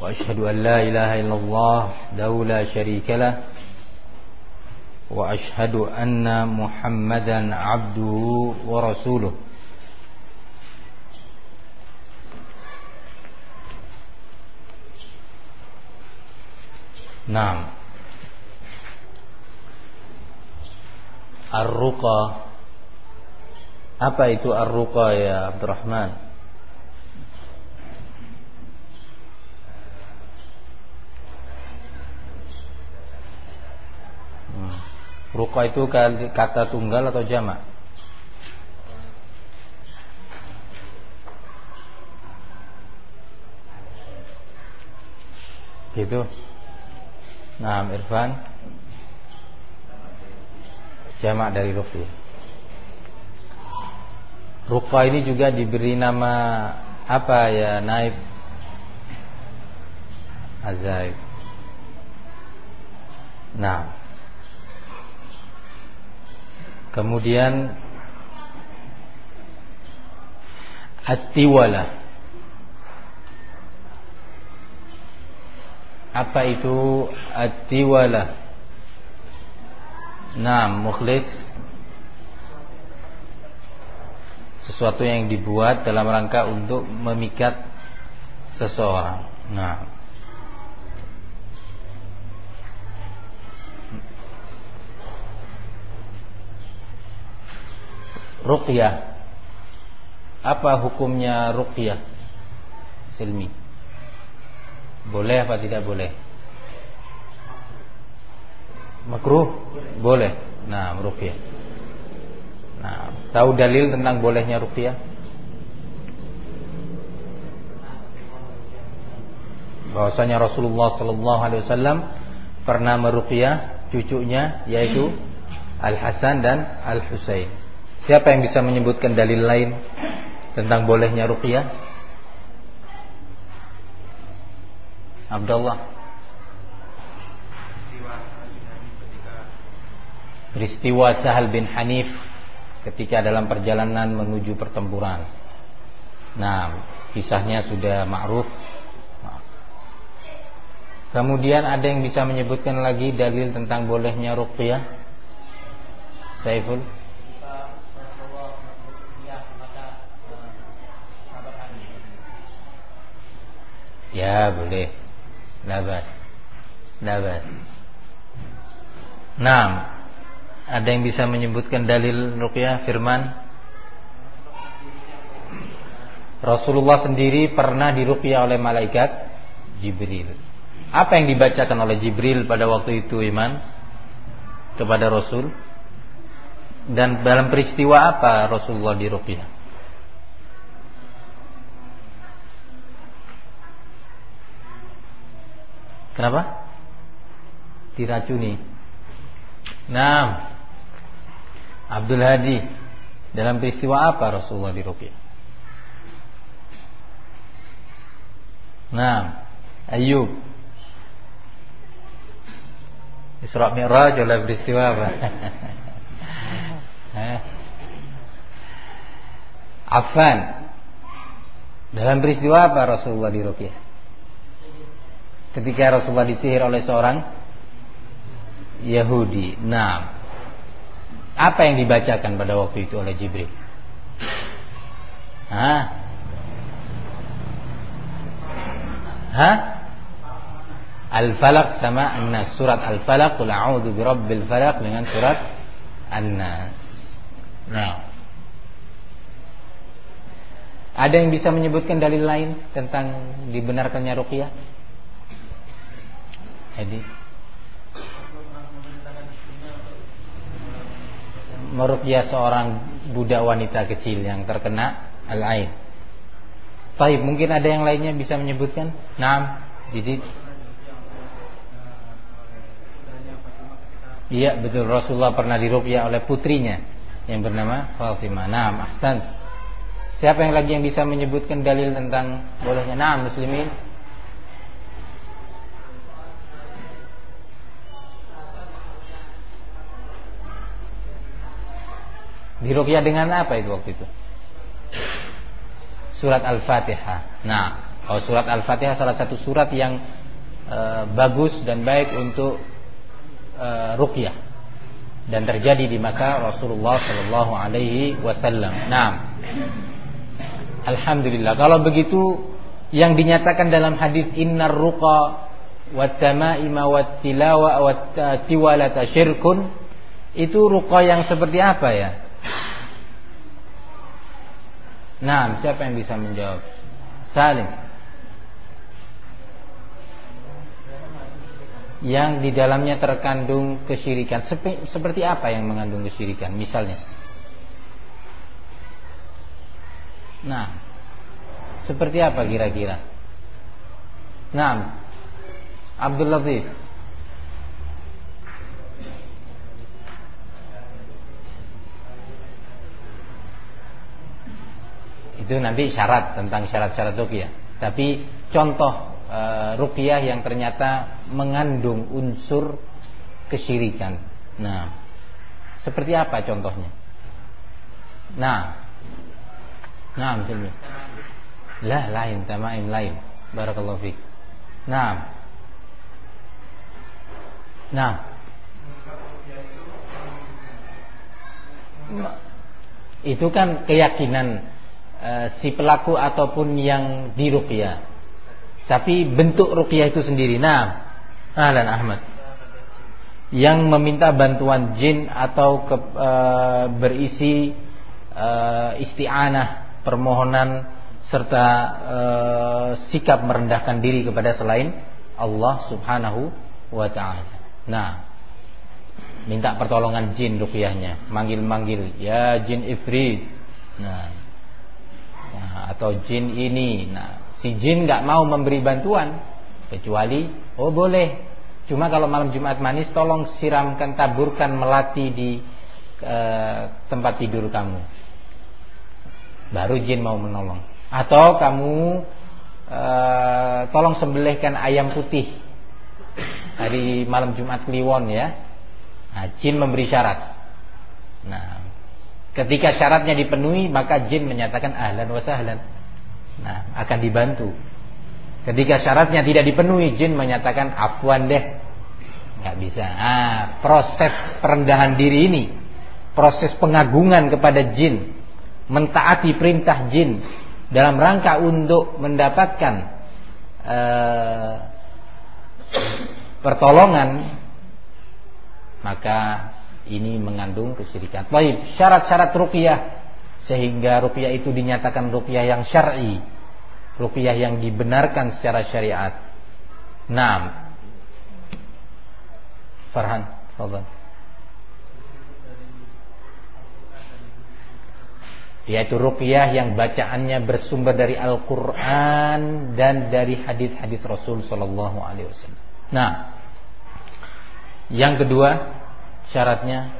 وأشهد أن لا إله إلا الله لا شريك له وأشهد أن محمدا عبده ورسوله. نعم. الرقى apa itu ar-ruqa ya Abdurrahman Ruqa itu kata tunggal atau jamak? Gitu. Nah, Irfan. Jamak dari ruqyah. Ruqa ini juga diberi nama apa ya, Naib? Azaib. Nah, Kemudian At-tiwala. Apa itu At-tiwala? Nah, mukhlis. Sesuatu yang dibuat dalam rangka untuk memikat seseorang. Nah ruqyah. Apa hukumnya ruqyah? Silmi. Boleh apa tidak boleh? Makruh? Boleh. Nah, ruqyah. Nah, tahu dalil tentang bolehnya ruqyah? Bahwasanya Rasulullah sallallahu alaihi wasallam pernah meruqyah cucunya yaitu Al Hasan dan Al Husain. Siapa yang bisa menyebutkan dalil lain tentang bolehnya ruqyah? Abdullah. Peristiwa Sahal bin Hanif ketika dalam perjalanan menuju pertempuran. Nah, kisahnya sudah ma'ruf. Kemudian ada yang bisa menyebutkan lagi dalil tentang bolehnya ruqyah? Saiful Ya boleh. Labas Labas Nah Ada yang bisa menyebutkan dalil ruqyah firman? Rasulullah sendiri pernah diruqyah oleh malaikat Jibril. Apa yang dibacakan oleh Jibril pada waktu itu Iman? Kepada Rasul? Dan dalam peristiwa apa Rasulullah diruqyah Kenapa? Diracuni. Nah, Abdul Hadi dalam peristiwa apa Rasulullah diruqyah? Nah, Ayub Isra Mi'raj dalam peristiwa apa? Affan dalam peristiwa apa Rasulullah diruqyah? Ketika Rasulullah disihir oleh seorang Yahudi. Nah, apa yang dibacakan pada waktu itu oleh Jibril? Hah? Hah? Al-Falaq sama An-Nas. Surat Al-Falaq, Qul a'udzu birabbil falaq dengan surat An-Nas. Nah. Ada yang bisa menyebutkan dalil lain tentang dibenarkannya ruqyah? Jadi meruqyah seorang budak wanita kecil yang terkena al-ain. Baik, mungkin ada yang lainnya bisa menyebutkan? Naam, Jadi Iya betul Rasulullah pernah diruqyah oleh putrinya yang bernama Fatimah. Nah, ahsan. Siapa yang lagi yang bisa menyebutkan dalil tentang bolehnya? Nah, muslimin. Diruqyah dengan apa itu waktu itu? Surat Al-Fatihah. Nah, kalau surat Al-Fatihah salah satu surat yang e, bagus dan baik untuk e, ruqyah dan terjadi di masa Rasulullah Shallallahu Alaihi Wasallam. Nah, Alhamdulillah. Kalau begitu yang dinyatakan dalam hadis Innar ruqa wat tamaima wat tilawa wat tiwalata syirkun itu ruqa yang seperti apa ya? Nah, siapa yang bisa menjawab? Salim. Yang di dalamnya terkandung kesyirikan. Seperti apa yang mengandung kesyirikan? Misalnya. Nah, seperti apa kira-kira? Nah, Abdul Latif. Itu nanti syarat tentang syarat-syarat ruqyah. Tapi contoh e, yang ternyata mengandung unsur kesyirikan. Nah, seperti apa contohnya? Nah, nah misalnya. Lah lain, tamaim lain. Barakallahu fiik. Nah. Nah. Itu kan keyakinan Eh, si pelaku ataupun yang diruqyah. Tapi bentuk ruqyah itu sendiri. Nah, Ahlan Ahmad. Yang meminta bantuan jin atau ke, e, berisi e, isti'anah, permohonan serta sikap merendahkan diri kepada selain Allah Subhanahu wa taala. Nah, minta pertolongan jin ruqyahnya, manggil-manggil, ya jin ifrit. Nah, nah, atau jin ini. Nah, si jin nggak mau memberi bantuan kecuali oh boleh. Cuma kalau malam Jumat manis tolong siramkan taburkan melati di e, tempat tidur kamu. Baru jin mau menolong. Atau kamu e, tolong sembelihkan ayam putih hari malam Jumat Kliwon ya. Nah, jin memberi syarat. Nah, Ketika syaratnya dipenuhi maka jin menyatakan ahlan wa sahlan. Nah, akan dibantu. Ketika syaratnya tidak dipenuhi jin menyatakan afwan deh. Nggak bisa. Ah, proses perendahan diri ini, proses pengagungan kepada jin, mentaati perintah jin dalam rangka untuk mendapatkan uh, pertolongan maka ini mengandung kesyirikan. Baik, syarat-syarat ruqyah sehingga ruqyah itu dinyatakan ruqyah yang syar'i, ruqyah yang dibenarkan secara syariat. Naam. Farhan, fadhal. Yaitu ruqyah yang bacaannya bersumber dari Al-Qur'an dan dari hadis-hadis Rasul sallallahu alaihi wasallam. Nah, yang kedua syaratnya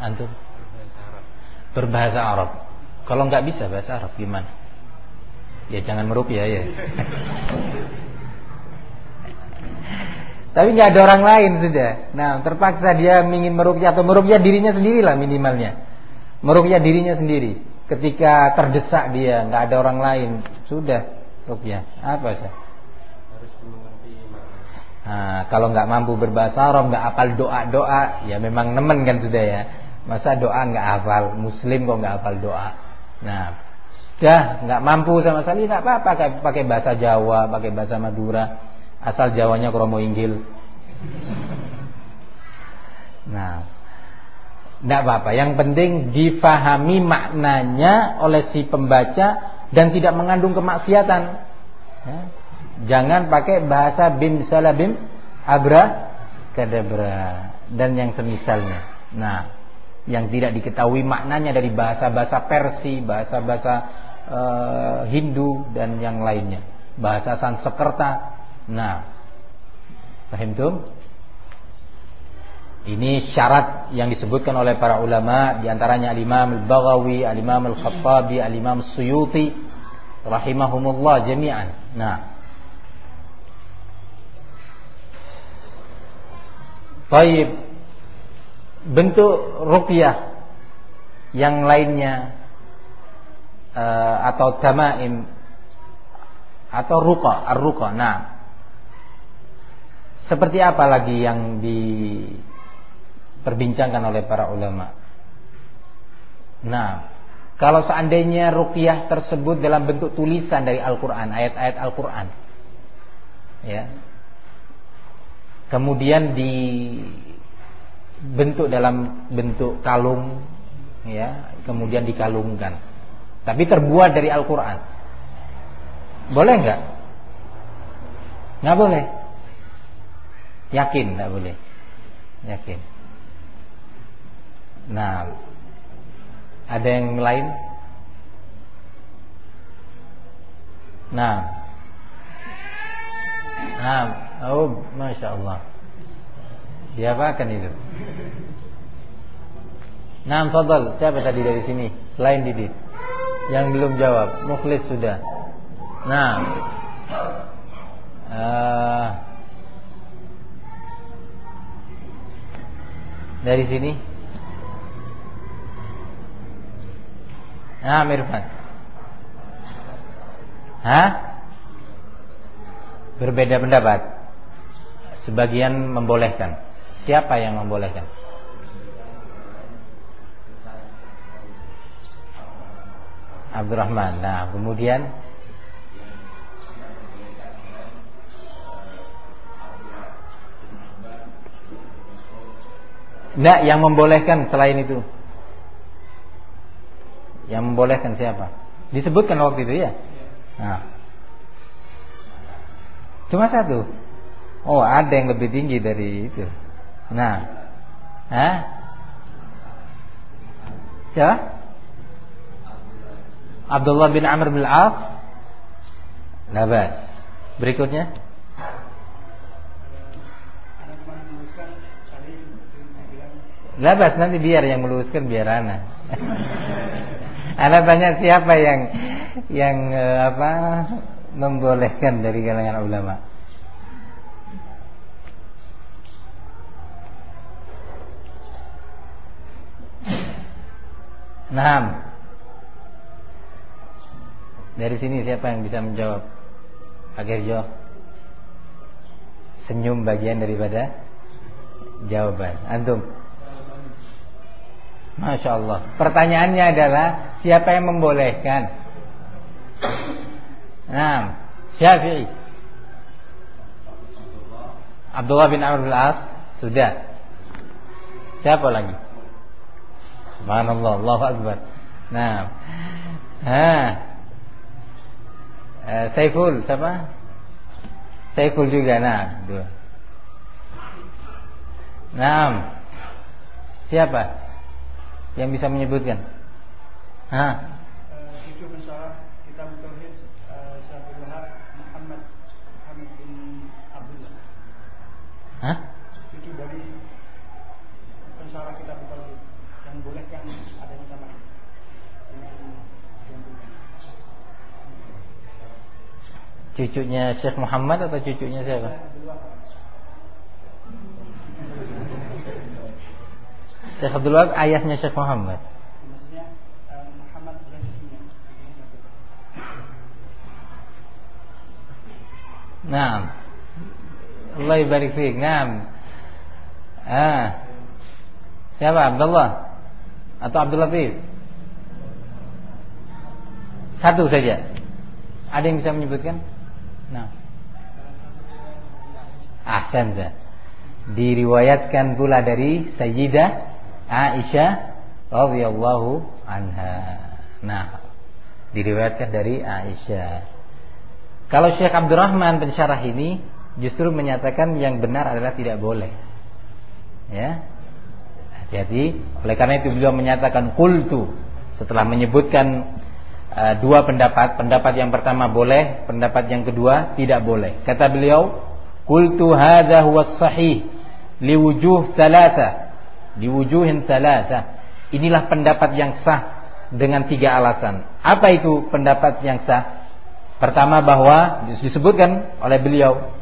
antum berbahasa Arab. Kalau nggak bisa bahasa Arab gimana? Ya jangan merupiah ya. Tapi nggak ada orang lain sudah. Nah terpaksa dia ingin merupiah atau merupiah dirinya sendiri lah minimalnya. Merupiah dirinya sendiri. Ketika terdesak dia nggak ada orang lain sudah rupiah. Apa sih? Nah, kalau nggak mampu berbahasa Arab, nggak hafal doa-doa, ya memang nemen kan sudah ya. Masa doa nggak hafal, Muslim kok nggak hafal doa. Nah, sudah nggak mampu sama sekali, nggak apa-apa pakai bahasa Jawa, pakai bahasa Madura, asal Jawanya kromo inggil. Nah, nggak apa-apa. Yang penting difahami maknanya oleh si pembaca dan tidak mengandung kemaksiatan. Ya. Jangan pakai bahasa bim salabim abra kadabra dan yang semisalnya. Nah, yang tidak diketahui maknanya dari bahasa-bahasa Persi, bahasa-bahasa uh, Hindu dan yang lainnya. bahasa Sanskerta. Nah, paham tuh? Ini syarat yang disebutkan oleh para ulama di antaranya Al-Imam Al-Baghawi, Al-Imam Al-Khattabi, Al-Imam Suyuti rahimahumullah jami'an. Nah. Baik. Bentuk ruqyah yang lainnya uh, atau tamaim atau ruqa, ar-ruqa. Nah. Seperti apa lagi yang di diperbincangkan oleh para ulama. Nah, kalau seandainya ruqyah tersebut dalam bentuk tulisan dari Al-Qur'an, ayat-ayat Al-Qur'an. Ya. Kemudian dibentuk dalam bentuk kalung ya, kemudian dikalungkan. Tapi terbuat dari Al-Qur'an. Boleh enggak? Enggak boleh. Yakin enggak boleh. Yakin. Nah, ada yang lain? Nah, nah, oh, masya Allah. Diapakan itu? Nah, fadal. Siapa tadi dari sini? Selain Didit. Yang belum jawab. Mukhlis sudah. Nah. Uh, dari sini Nah, Mirfan. Hah? Berbeda pendapat. Sebagian membolehkan. Siapa yang membolehkan? Abdurrahman. Nah, kemudian Tidak yang membolehkan selain itu. Yang membolehkan siapa? Disebutkan waktu itu ya. Nah. Cuma satu. Oh, ada yang lebih tinggi dari itu. Nah. Hah? Siapa? Abdullah bin Amr bin Al-As. Labas. Berikutnya. Labas nanti biar yang meluruskan biar anak. Anda tanya siapa yang yang eh, apa membolehkan dari kalangan ulama? Nah, dari sini siapa yang bisa menjawab? Pak Gerjo Senyum bagian daripada jawaban. Antum. Masya Allah. Pertanyaannya adalah siapa yang membolehkan? Nah, Syafi'i. Abdullah bin Amr bin As sudah. Siapa lagi? Subhanallah, Allahu Akbar. Nah. Ha. Uh, Saiful siapa? Saiful juga nah, dua. Nah. Siapa? yang bisa menyebutkan? Hah? Cucu pensyarah kitab tauhid Syabul Wahab Muhammad Muhammad bin Abdullah. Hah? Cucu dari pensyarah kitab tauhid yang bolehkan adanya sama Cucunya Syekh Muhammad atau cucunya siapa? Syekh Abdul Wahab ayahnya Syekh Muhammad. Naam. Allah barik fiik. Naam. Ah. Siapa? Abdullah atau Abdul Latif? Satu saja. Ada yang bisa menyebutkan? Nah. Ahsan Diriwayatkan pula dari Sayyidah Aisyah radhiyallahu anha. Nah, diriwayatkan dari Aisyah. Kalau Syekh Abdurrahman pensyarah ini justru menyatakan yang benar adalah tidak boleh. Ya. Jadi, oleh karena itu beliau menyatakan kultu setelah menyebutkan uh, dua pendapat. Pendapat yang pertama boleh, pendapat yang kedua tidak boleh. Kata beliau, "Qultu hadza huwa sahih liwujuh thalatha." Liwujuhin thalatha. Inilah pendapat yang sah dengan tiga alasan. Apa itu pendapat yang sah? Pertama bahwa disebutkan oleh beliau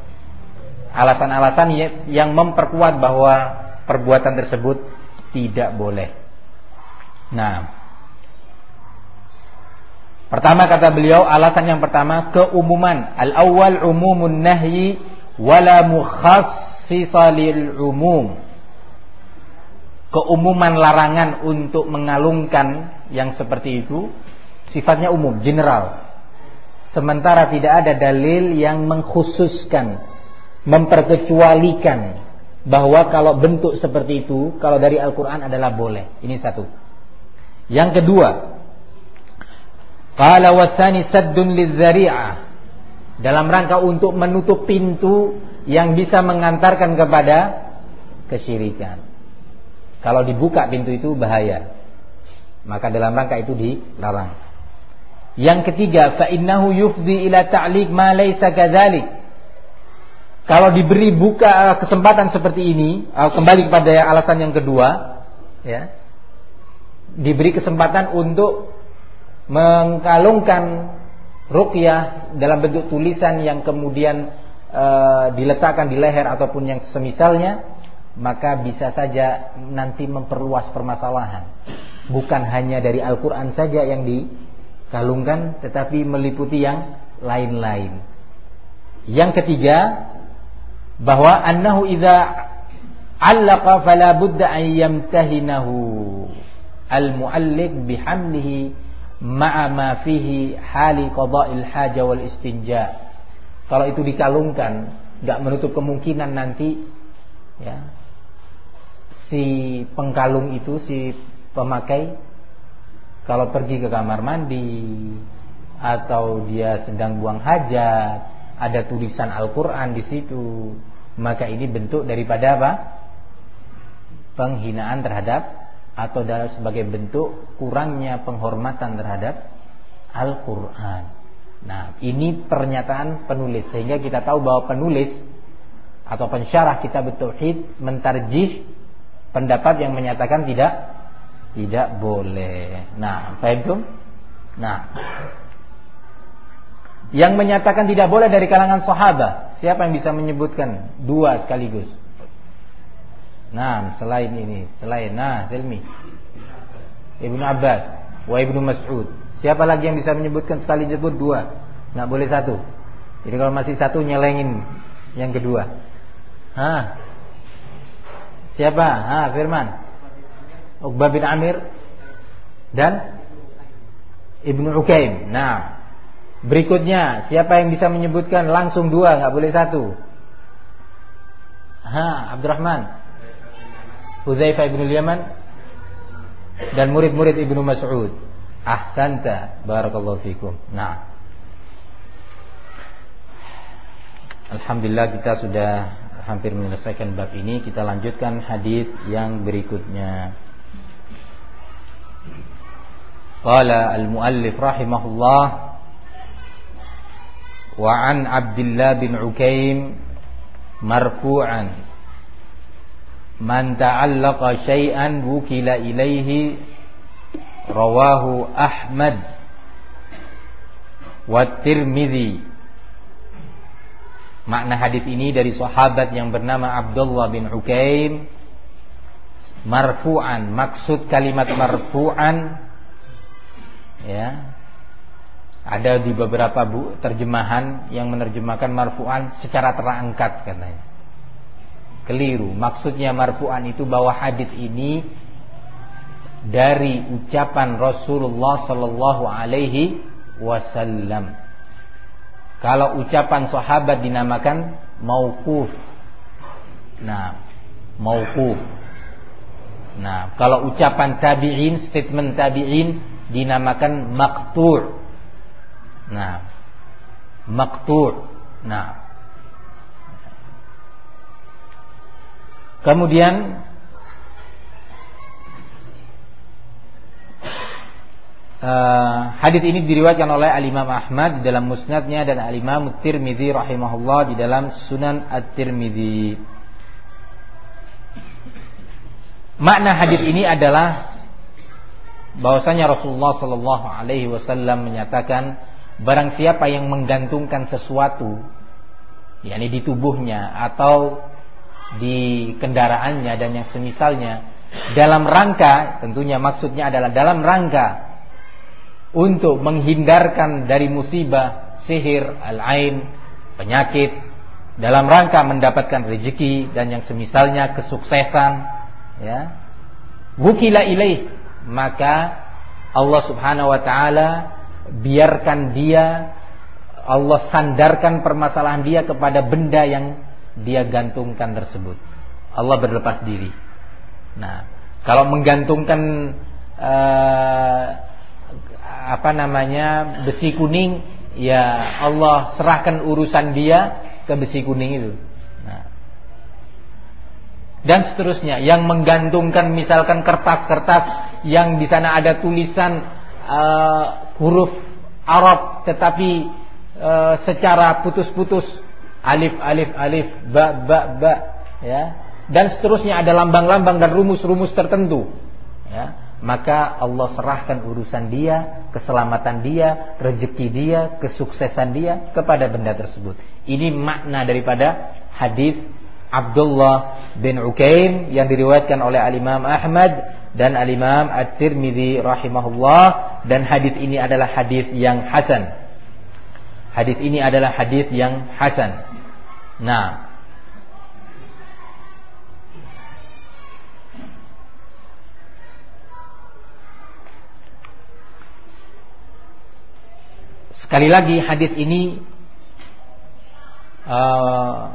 alasan-alasan yang memperkuat bahwa perbuatan tersebut tidak boleh. Nah, pertama kata beliau alasan yang pertama keumuman. Al-awwal umumun nahyi wala mukhassisa lil umum. Keumuman larangan untuk mengalungkan yang seperti itu sifatnya umum, general Sementara tidak ada dalil yang mengkhususkan, memperkecualikan bahwa kalau bentuk seperti itu, kalau dari Al-Quran adalah boleh. Ini satu. Yang kedua, Qala wasani saddun lidzari'ah. Dalam rangka untuk menutup pintu yang bisa mengantarkan kepada kesyirikan. Kalau dibuka pintu itu bahaya. Maka dalam rangka itu dilarang. Yang ketiga, fa innahu yufdi ila ta'liq ma laysa kadzalik. Kalau diberi buka eh, kesempatan seperti ini, eh, kembali kepada alasan yang kedua, ya. Diberi kesempatan untuk mengkalungkan ruqyah dalam bentuk tulisan yang kemudian e, diletakkan di leher ataupun yang semisalnya, maka bisa saja nanti memperluas permasalahan. Bukan hanya dari Al-Qur'an saja yang di kalungkan tetapi meliputi yang lain-lain. Yang ketiga bahwa annahu idza allaqa fala budda an yamtahinahu al-muallik bihamlihi ma'a ma fihi hali qada'il haja wal istinja. Kalau itu dikalungkan, enggak menutup kemungkinan nanti ya si pengkalung itu si pemakai kalau pergi ke kamar mandi atau dia sedang buang hajat, ada tulisan Al-Qur'an di situ, maka ini bentuk daripada apa? penghinaan terhadap atau dalam sebagai bentuk kurangnya penghormatan terhadap Al-Qur'an. Nah, ini pernyataan penulis sehingga kita tahu bahwa penulis atau pensyarah kitab tauhid mentarjih pendapat yang menyatakan tidak tidak boleh. Nah, itu? Nah, yang menyatakan tidak boleh dari kalangan sahabat, siapa yang bisa menyebutkan dua sekaligus? Nah, selain ini, selain nah, Zelmi. Ibnu Abbas, wa Ibnu Mas'ud. Siapa lagi yang bisa menyebutkan sekali jebut dua? Nggak boleh satu. Jadi kalau masih satu nyelengin yang kedua. Hah? Siapa? Ha, Firman. Uqbah bin Amir dan Ibnu Ukaim. Nah, Berikutnya, siapa yang bisa menyebutkan langsung dua, nggak boleh satu? Ha, Abdurrahman. Hudzaifah bin Yaman dan murid-murid Ibnu Mas'ud. Ahsanta, barakallahu fikum. Nah. Alhamdulillah kita sudah hampir menyelesaikan bab ini. Kita lanjutkan hadis yang berikutnya. Qala al-muallif rahimahullah وعن عبد الله بن عكيم مرفوعا من تعلق شيئا وكل إليه رواه أحمد والترمذي Makna hadis ini dari sahabat yang bernama Abdullah bin Ukaim marfu'an. Maksud kalimat marfu'an ya ada di beberapa bu terjemahan yang menerjemahkan marfu'an secara terangkat katanya. Keliru. Maksudnya marfu'an itu bahwa hadis ini dari ucapan Rasulullah Sallallahu Alaihi Wasallam. Kalau ucapan sahabat dinamakan mauquf. Nah mauquf. Nah kalau ucapan tabi'in statement tabi'in dinamakan maktur. Nah, maktur. Nah, kemudian Uh, hadis ini diriwayatkan oleh Al Imam Ahmad dalam musnadnya dan Al Imam Tirmidzi rahimahullah di dalam Sunan At-Tirmidzi. Makna hadis ini adalah bahwasanya Rasulullah Shallallahu Alaihi Wasallam menyatakan barang siapa yang menggantungkan sesuatu, yakni di tubuhnya atau di kendaraannya dan yang semisalnya dalam rangka tentunya maksudnya adalah dalam rangka untuk menghindarkan dari musibah sihir al-ain penyakit dalam rangka mendapatkan rezeki dan yang semisalnya kesuksesan ya. Wukila ilaih maka Allah Subhanahu wa taala biarkan dia Allah sandarkan permasalahan dia kepada benda yang dia gantungkan tersebut. Allah berlepas diri. Nah, kalau menggantungkan uh, apa namanya besi kuning, ya Allah serahkan urusan dia ke besi kuning itu dan seterusnya yang menggantungkan misalkan kertas-kertas yang di sana ada tulisan uh, huruf Arab tetapi uh, secara putus-putus alif alif alif ba ba ba ya dan seterusnya ada lambang-lambang dan rumus-rumus tertentu ya maka Allah serahkan urusan dia, keselamatan dia, rezeki dia, kesuksesan dia kepada benda tersebut. Ini makna daripada hadis Abdullah bin Ukaim yang diriwayatkan oleh Al-Imam Ahmad dan Al-Imam At-Tirmidzi rahimahullah dan hadis ini adalah hadis yang hasan. Hadis ini adalah hadis yang hasan. Nah, Sekali lagi hadis ini uh,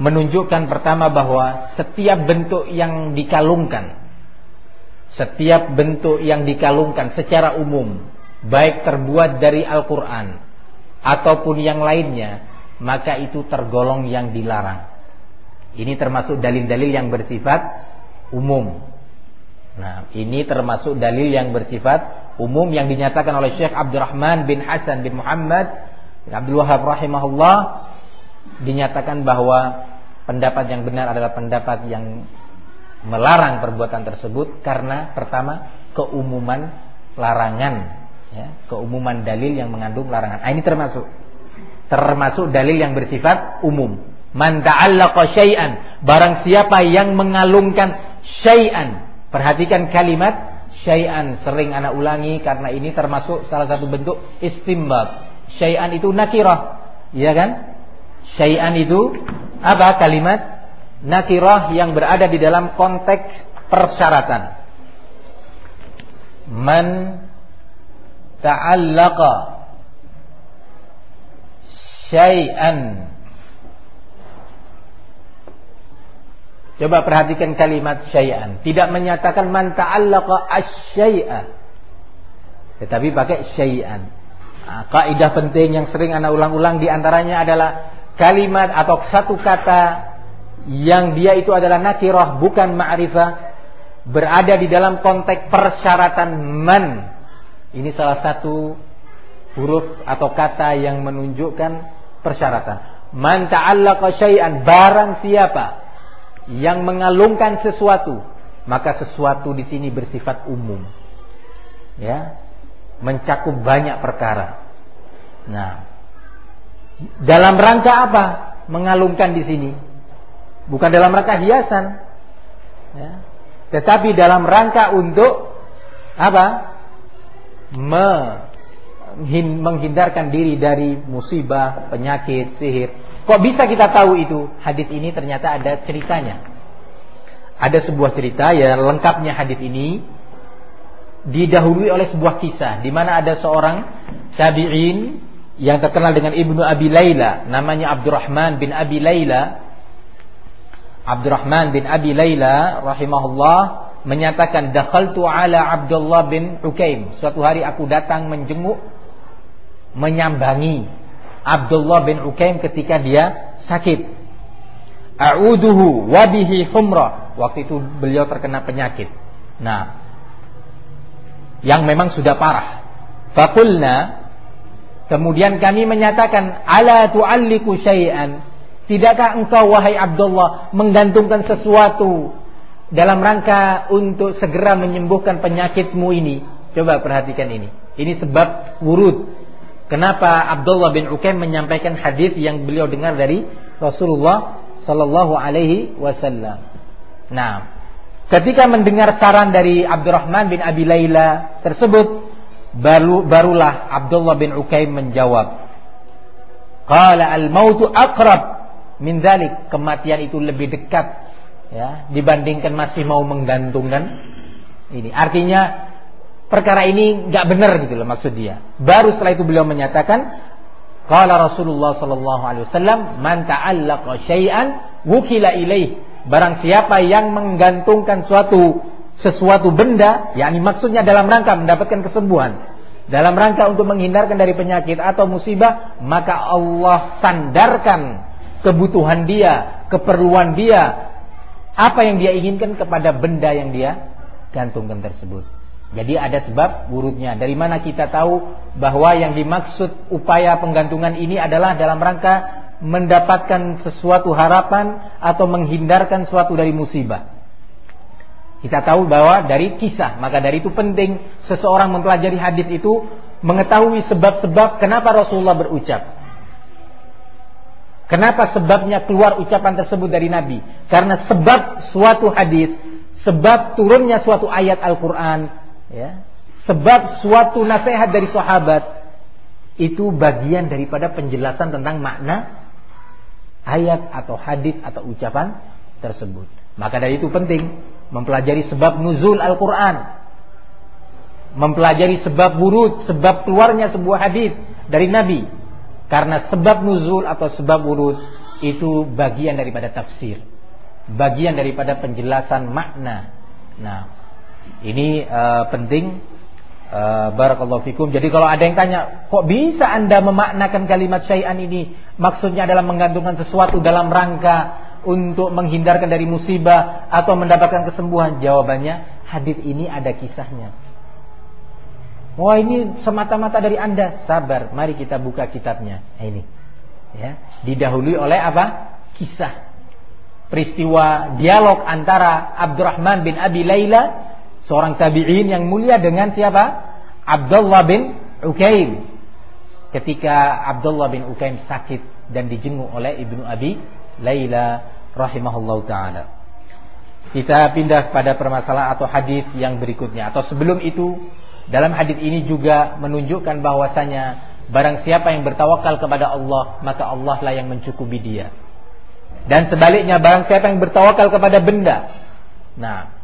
menunjukkan pertama bahwa setiap bentuk yang dikalungkan setiap bentuk yang dikalungkan secara umum baik terbuat dari Al-Qur'an ataupun yang lainnya maka itu tergolong yang dilarang. Ini termasuk dalil-dalil yang bersifat umum. Nah ini termasuk dalil yang bersifat umum yang dinyatakan oleh Syekh Abdurrahman bin Hasan bin Muhammad bin Abdul Wahab rahimahullah dinyatakan bahwa pendapat yang benar adalah pendapat yang melarang perbuatan tersebut karena pertama keumuman larangan ya, keumuman dalil yang mengandung larangan. Ah, ini termasuk termasuk dalil yang bersifat umum. Man ta'allaqa syai'an, barang siapa yang mengalungkan syai'an. Perhatikan kalimat syai'an sering anak ulangi karena ini termasuk salah satu bentuk istimbat. Syai'an itu nakirah, ya kan? Syai'an itu apa kalimat nakirah yang berada di dalam konteks persyaratan. Man ta'allaqa syai'an Coba perhatikan kalimat syai'an. Tidak menyatakan man ta'allaqa asyai'a. Tetapi pakai syai'an. Nah, kaidah penting yang sering anak ulang-ulang di antaranya adalah kalimat atau satu kata yang dia itu adalah nakirah bukan ma'rifah berada di dalam konteks persyaratan man ini salah satu huruf atau kata yang menunjukkan persyaratan man ta'allaqa syai'an barang siapa yang mengalungkan sesuatu maka sesuatu di sini bersifat umum ya mencakup banyak perkara nah dalam rangka apa? Mengalungkan di sini. Bukan dalam rangka hiasan. Ya. Tetapi dalam rangka untuk apa? menghindarkan diri dari musibah, penyakit, sihir. Kok bisa kita tahu itu? Hadis ini ternyata ada ceritanya. Ada sebuah cerita ya lengkapnya hadis ini didahului oleh sebuah kisah di mana ada seorang tabi'in yang terkenal dengan Ibnu Abi Laila namanya Abdurrahman bin Abi Laila Abdurrahman bin Abi Laila rahimahullah menyatakan dakhaltu ala Abdullah bin Ukaim. Suatu hari aku datang menjenguk menyambangi Abdullah bin Ukaim ketika dia sakit. A'uduhu wa bihi humrah waktu itu beliau terkena penyakit. Nah yang memang sudah parah. Fakulna Kemudian kami menyatakan ala tu'alliku syai'an Tidakkah engkau wahai Abdullah menggantungkan sesuatu dalam rangka untuk segera menyembuhkan penyakitmu ini? Coba perhatikan ini. Ini sebab wurud. Kenapa Abdullah bin Ukaim menyampaikan hadis yang beliau dengar dari Rasulullah sallallahu alaihi wasallam. Nah, ketika mendengar saran dari Abdurrahman bin Abi Laila tersebut, baru barulah Abdullah bin Ukaim menjawab, "Qala al-mautu aqrab min dzalik." Kematian itu lebih dekat ya dibandingkan masih mau menggantungkan ini. Artinya perkara ini nggak benar gitu loh maksud dia. Baru setelah itu beliau menyatakan Qala Rasulullah sallallahu alaihi wasallam, "Man ta'allaqa syai'an wukila ilaih." Barang siapa yang menggantungkan suatu sesuatu benda, yakni maksudnya dalam rangka mendapatkan kesembuhan, dalam rangka untuk menghindarkan dari penyakit atau musibah, maka Allah sandarkan kebutuhan dia, keperluan dia, apa yang dia inginkan kepada benda yang dia gantungkan tersebut. Jadi ada sebab wurudnya. Dari mana kita tahu bahwa yang dimaksud upaya penggantungan ini adalah dalam rangka mendapatkan sesuatu harapan atau menghindarkan suatu dari musibah. Kita tahu bahwa dari kisah, maka dari itu penting seseorang mempelajari hadis itu mengetahui sebab-sebab kenapa Rasulullah berucap. Kenapa sebabnya keluar ucapan tersebut dari Nabi? Karena sebab suatu hadis, sebab turunnya suatu ayat Al-Qur'an, ya sebab suatu nasihat dari sahabat itu bagian daripada penjelasan tentang makna ayat atau hadis atau ucapan tersebut. Maka dari itu penting mempelajari sebab nuzul Al-Qur'an. Mempelajari sebab wurud, sebab keluarnya sebuah hadis dari Nabi. Karena sebab nuzul atau sebab wurud itu bagian daripada tafsir. Bagian daripada penjelasan makna. Nah, ini uh, penting uh, barakallahu fikum. Jadi kalau ada yang tanya, kok bisa Anda memaknakan kalimat syai'an ini maksudnya adalah menggantungkan sesuatu dalam rangka untuk menghindarkan dari musibah atau mendapatkan kesembuhan? Jawabannya, hadis ini ada kisahnya. Wah ini semata-mata dari Anda. Sabar, mari kita buka kitabnya. Nah, ini. Ya, didahului oleh apa? Kisah. Peristiwa dialog antara Abdurrahman bin Abi Layla seorang tabi'in yang mulia dengan siapa? Abdullah bin Ukaim. Ketika Abdullah bin Ukaim sakit dan dijenguk oleh Ibnu Abi Laila rahimahullah taala. Kita pindah pada permasalahan atau hadis yang berikutnya atau sebelum itu dalam hadis ini juga menunjukkan bahwasanya barang siapa yang bertawakal kepada Allah maka Allah lah yang mencukupi dia. Dan sebaliknya barang siapa yang bertawakal kepada benda. Nah,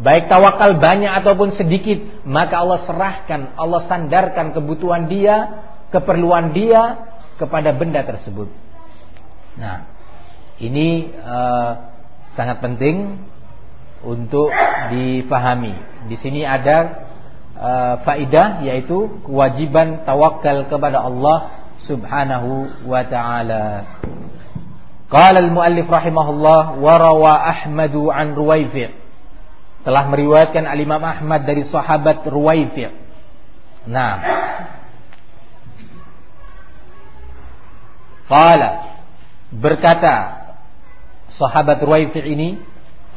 Baik tawakal banyak ataupun sedikit, maka Allah serahkan, Allah sandarkan kebutuhan dia, keperluan dia kepada benda tersebut. Nah, ini uh, sangat penting untuk dipahami. Di sini ada uh, faidah yaitu kewajiban tawakal kepada Allah Subhanahu wa taala. Qala al-muallif rahimahullah wa rawa Ahmadu an Ruwaifi' telah meriwayatkan Al-Imam Ahmad dari sahabat Ruwaifi'. Nah. Qala berkata sahabat Ruwaifi' ini,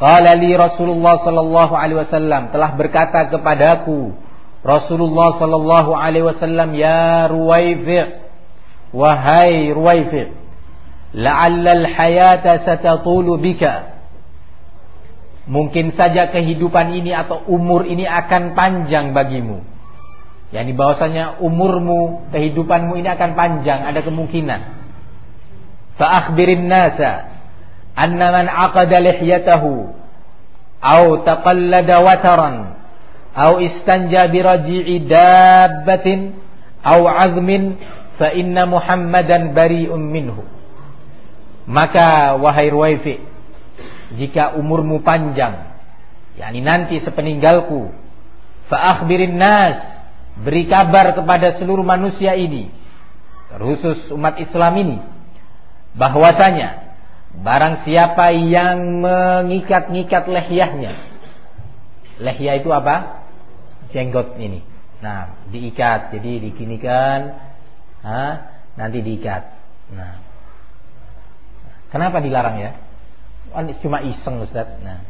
qala li Rasulullah sallallahu alaihi wasallam telah berkata kepadaku Rasulullah sallallahu alaihi wasallam ya Ruwaifi' wahai Ruwaifi' la'alla al-hayata bika Mungkin saja kehidupan ini atau umur ini akan panjang bagimu. Yani bahwasanya umurmu, kehidupanmu ini akan panjang, ada kemungkinan. Fa'akhbirin nasa anna man aqada lihyatahu au taqallada wataran au istanja biraji'i dabbatin au azmin fa inna Muhammadan minhu. Maka wahai Ruwaifi jika umurmu panjang yakni nanti sepeninggalku fa akhbirin nas beri kabar kepada seluruh manusia ini terkhusus umat Islam ini bahwasanya barang siapa yang mengikat-ngikat lehyahnya lehya itu apa jenggot ini Nah, diikat. Jadi dikinikan, ha, nanti diikat. Nah. Kenapa dilarang ya? Oh, cuma iseng Ustaz. Nah.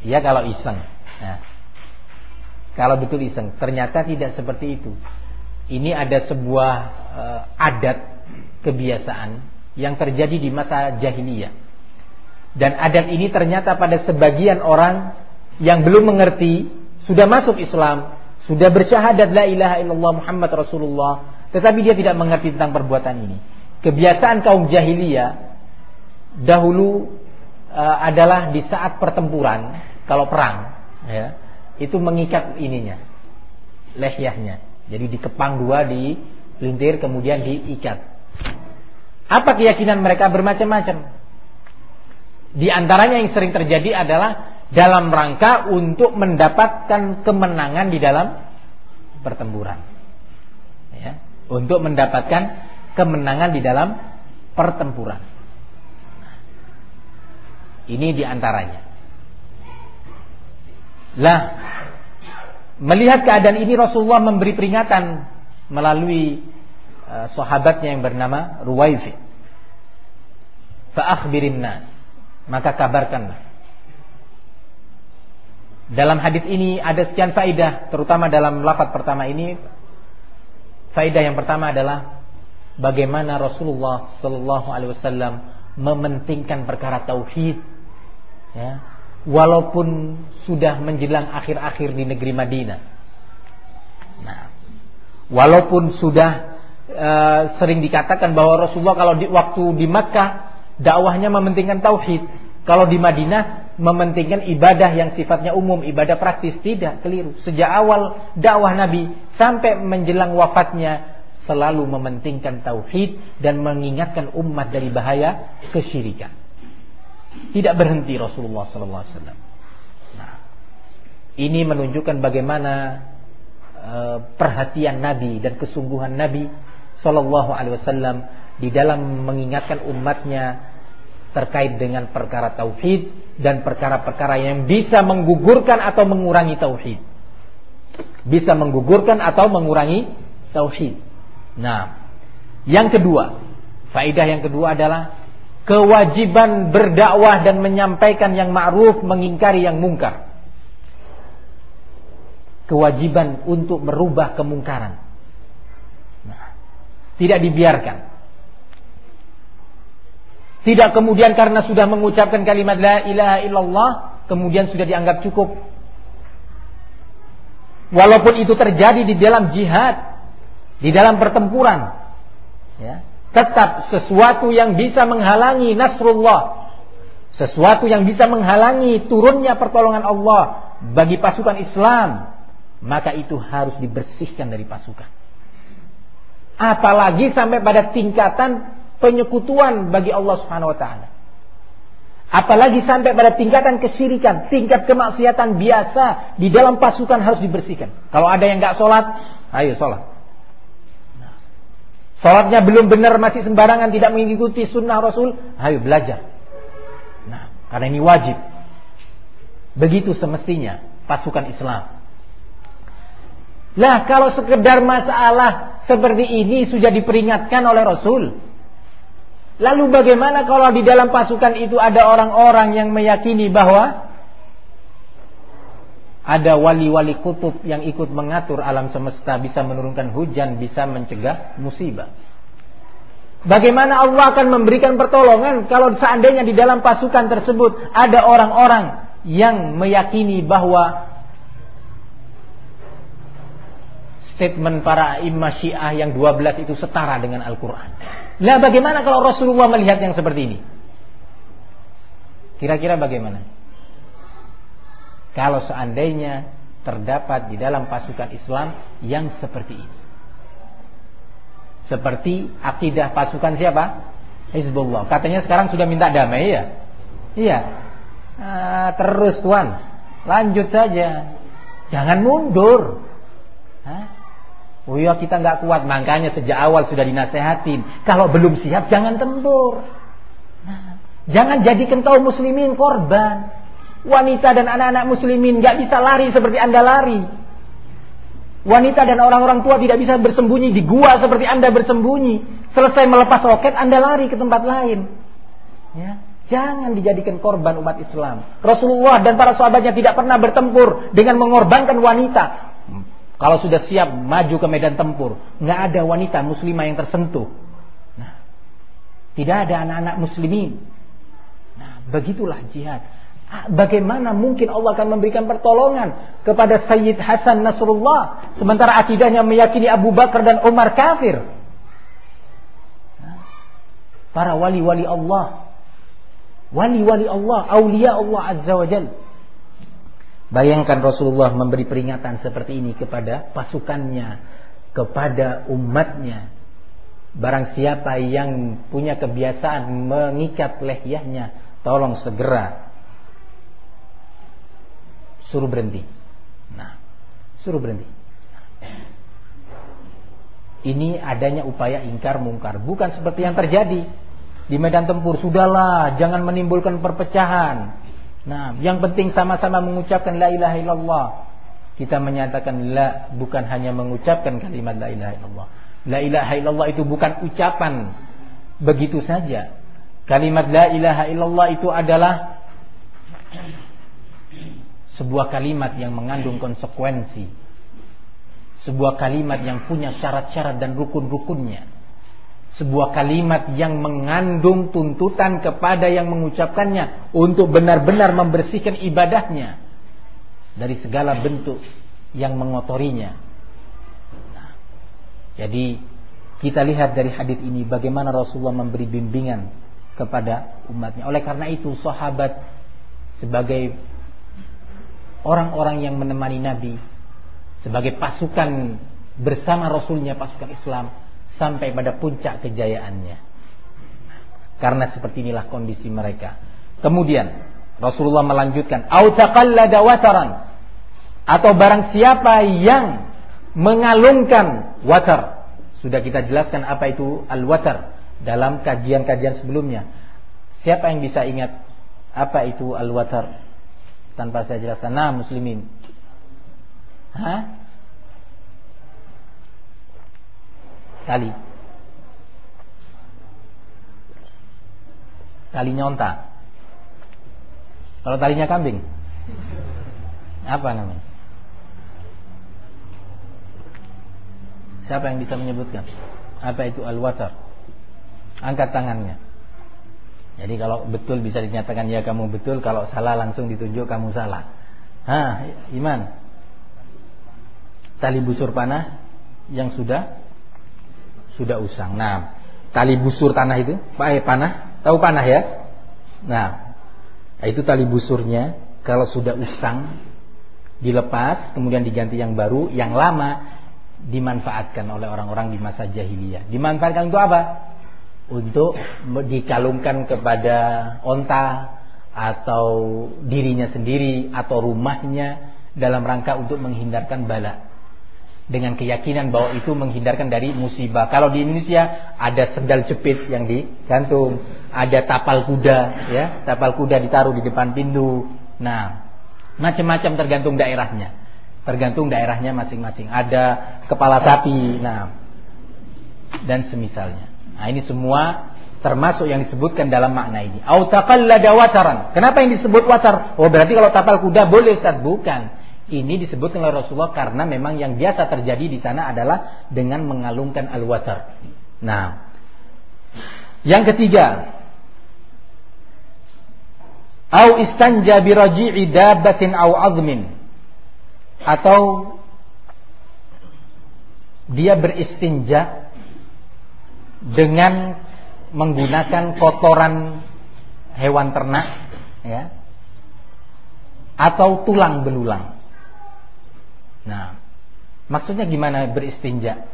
Iya kalau iseng. Nah. Kalau betul iseng, ternyata tidak seperti itu. Ini ada sebuah uh, adat kebiasaan yang terjadi di masa jahiliyah. Dan adat ini ternyata pada sebagian orang yang belum mengerti, sudah masuk Islam, sudah bersyahadat la ilaha illallah Muhammad Rasulullah, tetapi dia tidak mengerti tentang perbuatan ini. Kebiasaan kaum jahiliyah dahulu uh, adalah di saat pertempuran, kalau perang, ya, itu mengikat ininya, lehyahnya. Jadi dikepang dua, di lintir kemudian diikat. Apa keyakinan mereka bermacam-macam? Di antaranya yang sering terjadi adalah dalam rangka untuk mendapatkan kemenangan di dalam pertempuran. Ya, untuk mendapatkan kemenangan di dalam pertempuran. Ini di antaranya. Lah, melihat keadaan ini Rasulullah memberi peringatan melalui uh, sahabatnya yang bernama Ruwaifi. Fa'akhbirin. Maka kabarkanlah dalam hadis ini ada sekian faidah, terutama dalam lafaz pertama ini. Faidah yang pertama adalah bagaimana Rasulullah Sallallahu Alaihi Wasallam mementingkan perkara tauhid, ya, walaupun sudah menjelang akhir-akhir di negeri Madinah. Nah, walaupun sudah uh, sering dikatakan bahwa Rasulullah kalau di waktu di Makkah dakwahnya mementingkan tauhid, kalau di Madinah mementingkan ibadah yang sifatnya umum, ibadah praktis tidak keliru. Sejak awal dakwah Nabi sampai menjelang wafatnya selalu mementingkan tauhid dan mengingatkan umat dari bahaya kesyirikan. Tidak berhenti Rasulullah sallallahu alaihi wasallam. Nah, ini menunjukkan bagaimana uh, perhatian Nabi dan kesungguhan Nabi sallallahu alaihi wasallam di dalam mengingatkan umatnya terkait dengan perkara tauhid dan perkara-perkara yang bisa menggugurkan atau mengurangi tauhid. Bisa menggugurkan atau mengurangi tauhid. Nah, yang kedua, faedah yang kedua adalah kewajiban berdakwah dan menyampaikan yang ma'ruf, mengingkari yang mungkar. Kewajiban untuk merubah kemungkaran. Nah, tidak dibiarkan tidak kemudian karena sudah mengucapkan kalimat la ilaha illallah kemudian sudah dianggap cukup. Walaupun itu terjadi di dalam jihad, di dalam pertempuran, ya, tetap sesuatu yang bisa menghalangi nasrullah, sesuatu yang bisa menghalangi turunnya pertolongan Allah bagi pasukan Islam, maka itu harus dibersihkan dari pasukan. Apalagi sampai pada tingkatan penyekutuan bagi Allah Subhanahu wa taala. Apalagi sampai pada tingkatan kesyirikan, tingkat kemaksiatan biasa di dalam pasukan harus dibersihkan. Kalau ada yang nggak sholat, ayo sholat. Nah, sholatnya belum benar, masih sembarangan, tidak mengikuti sunnah Rasul, ayo belajar. Nah, karena ini wajib. Begitu semestinya pasukan Islam. Lah kalau sekedar masalah seperti ini sudah diperingatkan oleh Rasul, Lalu bagaimana kalau di dalam pasukan itu ada orang-orang yang meyakini bahwa ada wali-wali kutub yang ikut mengatur alam semesta, bisa menurunkan hujan, bisa mencegah musibah. Bagaimana Allah akan memberikan pertolongan kalau seandainya di dalam pasukan tersebut ada orang-orang yang meyakini bahwa statement para imam syiah yang 12 itu setara dengan Al-Quran. Nah bagaimana kalau Rasulullah melihat yang seperti ini? Kira-kira bagaimana? Kalau seandainya terdapat di dalam pasukan Islam yang seperti ini. Seperti akidah pasukan siapa? Hizbullah. Katanya sekarang sudah minta damai ya? Iya. Ah, terus tuan, lanjut saja. Jangan mundur. Oh iya kita nggak kuat, makanya sejak awal sudah dinasehatin. Kalau belum siap jangan tempur. Nah, jangan jadikan kaum muslimin korban. Wanita dan anak-anak muslimin nggak bisa lari seperti anda lari. Wanita dan orang-orang tua tidak bisa bersembunyi di gua seperti Anda bersembunyi. Selesai melepas roket, Anda lari ke tempat lain. Ya. Jangan dijadikan korban umat Islam. Rasulullah dan para sahabatnya tidak pernah bertempur dengan mengorbankan wanita. Kalau sudah siap maju ke medan tempur, nggak ada wanita muslimah yang tersentuh. Nah, tidak ada anak-anak muslimin. Nah, begitulah jihad. Ah, bagaimana mungkin Allah akan memberikan pertolongan kepada Sayyid Hasan Nasrullah sementara akidahnya meyakini Abu Bakar dan Umar kafir? Nah, para wali-wali Allah Wali-wali Allah, aulia Allah Azza wa Jal. Bayangkan Rasulullah memberi peringatan seperti ini kepada pasukannya, kepada umatnya. Barang siapa yang punya kebiasaan mengikat lehyahnya, tolong segera suruh berhenti. Nah, suruh berhenti. Ini adanya upaya ingkar mungkar, bukan seperti yang terjadi di medan tempur sudahlah jangan menimbulkan perpecahan nah yang penting sama-sama mengucapkan la ilaha illallah. Kita menyatakan la bukan hanya mengucapkan kalimat la ilaha illallah. La ilaha illallah itu bukan ucapan. Begitu saja. Kalimat la ilaha illallah itu adalah sebuah kalimat yang mengandung konsekuensi. Sebuah kalimat yang punya syarat-syarat dan rukun-rukunnya sebuah kalimat yang mengandung tuntutan kepada yang mengucapkannya untuk benar-benar membersihkan ibadahnya dari segala bentuk yang mengotorinya. Nah, jadi kita lihat dari hadis ini bagaimana Rasulullah memberi bimbingan kepada umatnya. Oleh karena itu sahabat sebagai orang-orang yang menemani Nabi sebagai pasukan bersama Rasulnya pasukan Islam sampai pada puncak kejayaannya. Karena seperti inilah kondisi mereka. Kemudian Rasulullah melanjutkan, "Au taqallada wataran." Atau barang siapa yang mengalungkan watar. Sudah kita jelaskan apa itu al-watar dalam kajian-kajian sebelumnya. Siapa yang bisa ingat apa itu al-watar? Tanpa saya jelaskan. Nah, muslimin. Hah? Tali. Talinya onta. Kalau talinya kambing, apa namanya? Siapa yang bisa menyebutkan? Apa itu al-watar? Angkat tangannya. Jadi kalau betul bisa dinyatakan ya kamu betul, kalau salah langsung ditunjuk kamu salah. Hah, iman. Tali busur panah yang sudah sudah usang. Nah, tali busur tanah itu, eh, panah, tahu panah ya? Nah, itu tali busurnya kalau sudah usang dilepas, kemudian diganti yang baru, yang lama dimanfaatkan oleh orang-orang di masa jahiliyah. Dimanfaatkan untuk apa? Untuk dikalungkan kepada onta atau dirinya sendiri atau rumahnya dalam rangka untuk menghindarkan bala dengan keyakinan bahwa itu menghindarkan dari musibah. Kalau di Indonesia ada sendal jepit yang digantung, ada tapal kuda, ya, tapal kuda ditaruh di depan pintu. Nah, macam-macam tergantung daerahnya. Tergantung daerahnya masing-masing. Ada kepala sapi, nah, dan semisalnya. Nah, ini semua termasuk yang disebutkan dalam makna ini. Autaqallada wataran. Kenapa yang disebut watar? Oh, berarti kalau tapal kuda boleh Ustaz? Bukan. Ini disebut oleh Rasulullah karena memang yang biasa terjadi di sana adalah dengan mengalungkan al-watar. Nah, yang ketiga, au istanja bi raji'i dabbatin au azmin atau dia beristinja dengan menggunakan kotoran hewan ternak ya atau tulang belulang Nah, maksudnya gimana beristinja?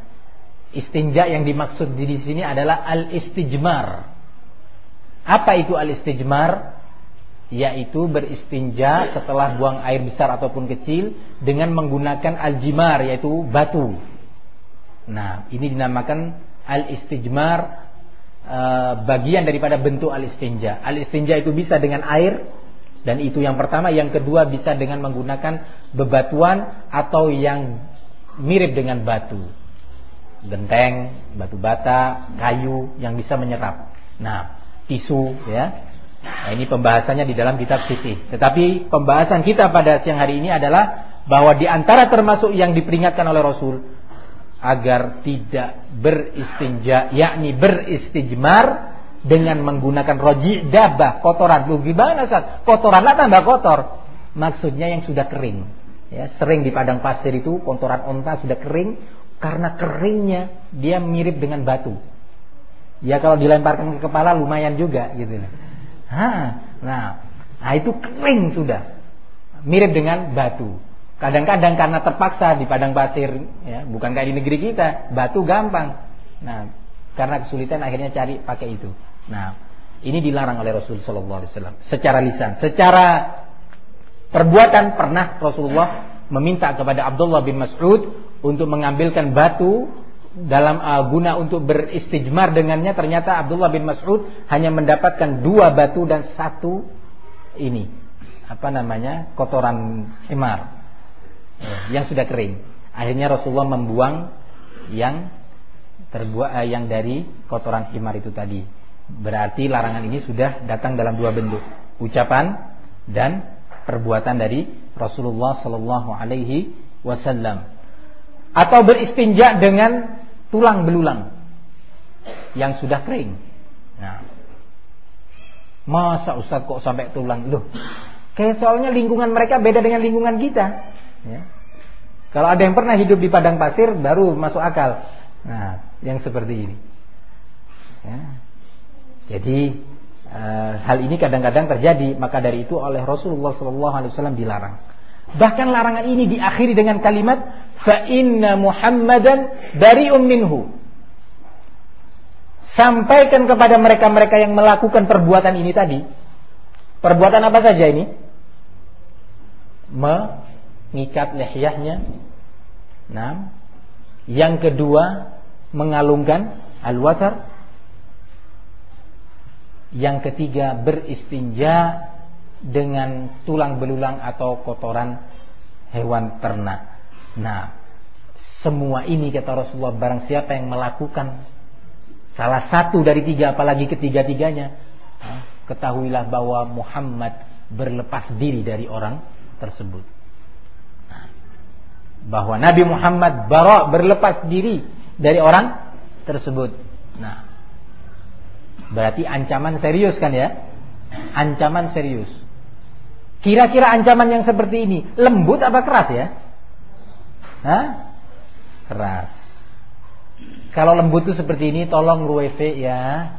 Istinja yang dimaksud di sini adalah al-istijmar. Apa itu al-istijmar? Yaitu beristinja setelah buang air besar ataupun kecil dengan menggunakan al-jimar yaitu batu. Nah, ini dinamakan al-istijmar e, bagian daripada bentuk al-istinja. Al-istinja itu bisa dengan air dan itu yang pertama, yang kedua bisa dengan menggunakan bebatuan atau yang mirip dengan batu. Genteng, batu bata, kayu yang bisa menyerap. Nah, tisu ya. Nah, ini pembahasannya di dalam kitab fikih. Tetapi pembahasan kita pada siang hari ini adalah bahwa di antara termasuk yang diperingatkan oleh Rasul agar tidak beristinja, yakni beristijmar dengan menggunakan roji dabah kotoran. Lu gimana saat kotoran lah tambah kotor. Maksudnya yang sudah kering. Ya, sering di padang pasir itu kotoran onta sudah kering karena keringnya dia mirip dengan batu. Ya kalau dilemparkan ke kepala lumayan juga gitu. Nah, nah itu kering sudah. Mirip dengan batu. Kadang-kadang karena terpaksa di padang pasir, ya, bukan kayak di negeri kita, batu gampang. Nah, karena kesulitan akhirnya cari pakai itu. Nah, ini dilarang oleh Rasul Shallallahu Alaihi Wasallam secara lisan, secara perbuatan pernah Rasulullah meminta kepada Abdullah bin Mas'ud untuk mengambilkan batu dalam uh, guna untuk beristijmar dengannya. Ternyata Abdullah bin Mas'ud hanya mendapatkan dua batu dan satu ini apa namanya kotoran himar ya, yang sudah kering. Akhirnya Rasulullah membuang yang terbuat uh, yang dari kotoran himar itu tadi Berarti larangan ini sudah datang dalam dua bentuk, ucapan dan perbuatan dari Rasulullah Sallallahu Alaihi Wasallam. Atau beristinja dengan tulang belulang yang sudah kering. Nah, masa Ustaz kok sampai tulang? Loh, kayak soalnya lingkungan mereka beda dengan lingkungan kita. Ya. Kalau ada yang pernah hidup di padang pasir, baru masuk akal. Nah, yang seperti ini. Ya. Jadi uh, hal ini kadang-kadang terjadi, maka dari itu oleh Rasulullah SAW dilarang. Bahkan larangan ini diakhiri dengan kalimat fa inna Muhammadan dari minhu. Sampaikan kepada mereka-mereka yang melakukan perbuatan ini tadi. Perbuatan apa saja ini? Mengikat lehyahnya. Nah, yang kedua mengalungkan al-watar yang ketiga beristinja dengan tulang belulang atau kotoran hewan ternak. Nah, semua ini kata Rasulullah barang siapa yang melakukan salah satu dari tiga apalagi ketiga-tiganya, ketahuilah bahwa Muhammad berlepas diri dari orang tersebut. Nah, bahwa Nabi Muhammad barok berlepas diri dari orang tersebut. Nah, Berarti ancaman serius kan ya? Ancaman serius. Kira-kira ancaman yang seperti ini lembut apa keras ya? Hah? Keras. Kalau lembut itu seperti ini tolong Ruwefe ya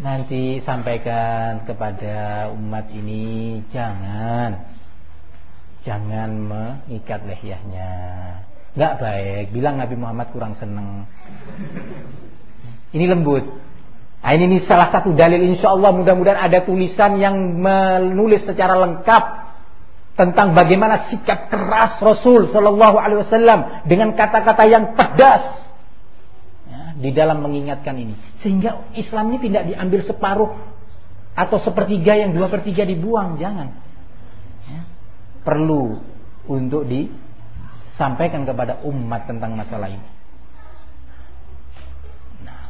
nanti sampaikan kepada umat ini jangan jangan mengikat lehyahnya. Enggak baik, bilang Nabi Muhammad kurang seneng. Ini lembut. Nah, ini, salah satu dalil insya Allah mudah-mudahan ada tulisan yang menulis secara lengkap tentang bagaimana sikap keras Rasul Shallallahu Alaihi Wasallam dengan kata-kata yang pedas ya, di dalam mengingatkan ini, sehingga Islam ini tidak diambil separuh atau sepertiga yang dua pertiga dibuang, jangan. Ya, perlu untuk disampaikan kepada umat tentang masalah ini. Nah,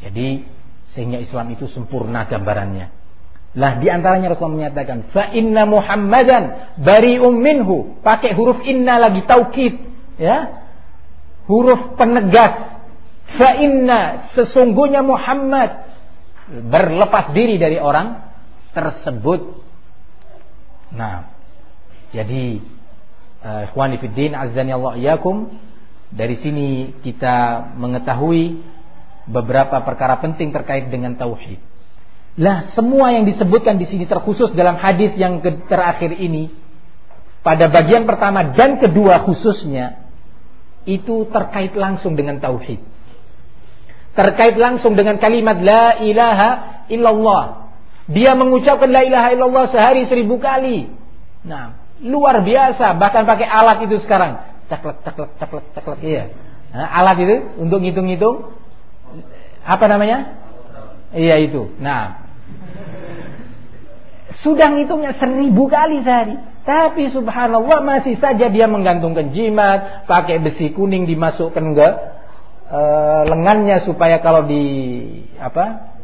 jadi sehingga Islam itu sempurna gambarannya. Lah di antaranya Rasulullah menyatakan fa inna Muhammadan bari'um minhu. Pakai huruf inna lagi taukid, ya. Huruf penegas. Fa inna sesungguhnya Muhammad berlepas diri dari orang tersebut. Nah, jadi uh, ikhwani fiddin azza Allah iyakum dari sini kita mengetahui beberapa perkara penting terkait dengan tauhid. Lah, semua yang disebutkan di sini terkhusus dalam hadis yang terakhir ini pada bagian pertama dan kedua khususnya itu terkait langsung dengan tauhid. Terkait langsung dengan kalimat la ilaha illallah. Dia mengucapkan la ilaha illallah sehari seribu kali. Nah, luar biasa. Bahkan pakai alat itu sekarang. Caklek, caklek, caklek, caklek. Iya. Nah, alat itu untuk ngitung-ngitung apa namanya? Iya itu. Nah, sudah ngitungnya seribu kali sehari. Tapi subhanallah masih saja dia menggantungkan jimat, pakai besi kuning dimasukkan ke e, lengannya supaya kalau di apa?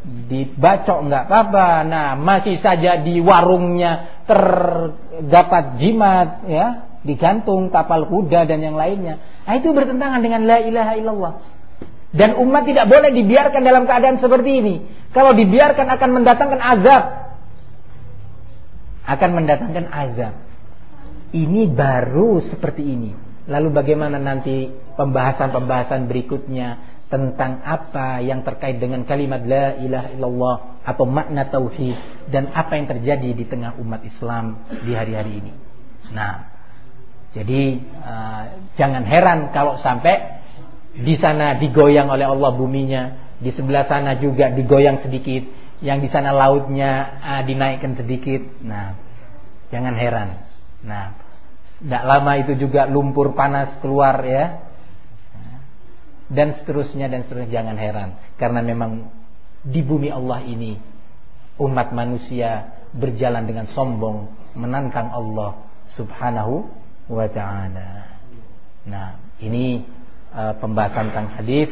dibacok nggak apa-apa. Nah, masih saja di warungnya terdapat jimat ya, digantung tapal kuda dan yang lainnya. Nah, itu bertentangan dengan la ilaha illallah. Dan umat tidak boleh dibiarkan dalam keadaan seperti ini. Kalau dibiarkan akan mendatangkan azab. Akan mendatangkan azab. Ini baru seperti ini. Lalu bagaimana nanti pembahasan-pembahasan berikutnya tentang apa yang terkait dengan kalimat la ilaha illallah atau makna tauhid dan apa yang terjadi di tengah umat Islam di hari-hari ini. Nah, jadi uh, jangan heran kalau sampai di sana digoyang oleh Allah buminya, di sebelah sana juga digoyang sedikit, yang di sana lautnya uh, dinaikkan sedikit. Nah, jangan heran. Nah, tidak lama itu juga lumpur panas keluar ya dan seterusnya dan seterusnya jangan heran karena memang di bumi Allah ini umat manusia berjalan dengan sombong menantang Allah Subhanahu wa taala. Nah, ini uh, pembahasan tentang hadis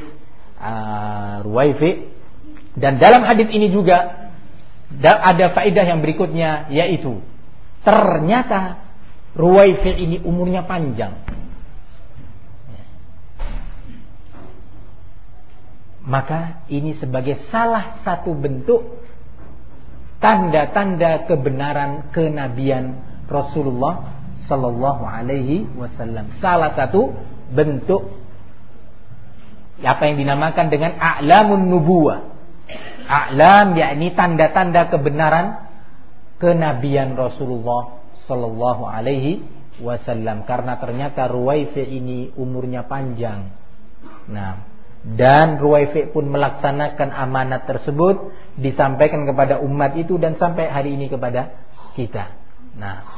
uh, Ruwaifi dan dalam hadis ini juga ada faedah yang berikutnya yaitu ternyata Ruwaifi ini umurnya panjang. Maka ini sebagai salah satu bentuk tanda-tanda kebenaran kenabian Rasulullah Sallallahu Alaihi Wasallam. Salah satu bentuk apa yang dinamakan dengan a'lamun nubuwah. A'lam yakni tanda-tanda kebenaran kenabian Rasulullah Sallallahu Alaihi Wasallam. Karena ternyata Ruwaifi ini umurnya panjang. Nah, dan Ruwaifi pun melaksanakan amanat tersebut disampaikan kepada umat itu dan sampai hari ini kepada kita. Nah,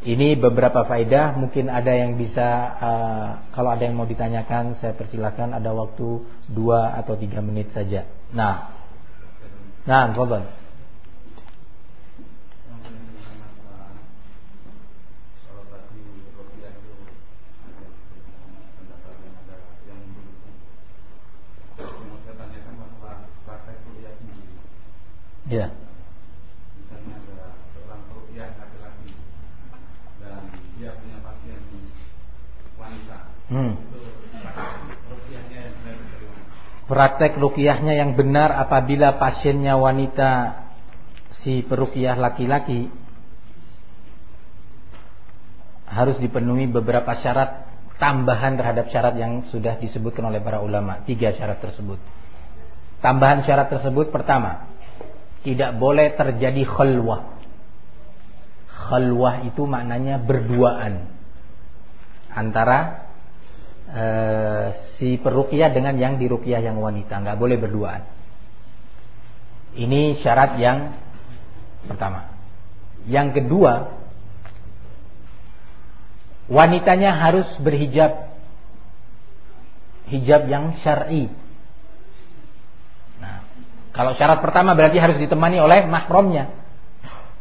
ini beberapa faedah mungkin ada yang bisa uh, kalau ada yang mau ditanyakan saya persilakan ada waktu dua atau tiga menit saja. Nah, nah, Fadl. Ya. Misalnya ada seorang perukiah laki-laki dan dia punya pasien wanita. Hmm. Praktek rukiahnya yang benar apabila pasiennya wanita si perukiah laki-laki harus dipenuhi beberapa syarat tambahan terhadap syarat yang sudah disebutkan oleh para ulama. Tiga syarat tersebut. Tambahan syarat tersebut pertama, tidak boleh terjadi khalwah. Khalwah itu maknanya berduaan antara e, si perukiah dengan yang dirukiah yang wanita, nggak boleh berduaan. Ini syarat yang pertama. Yang kedua, wanitanya harus berhijab hijab yang syar'i kalau syarat pertama berarti harus ditemani oleh mahramnya.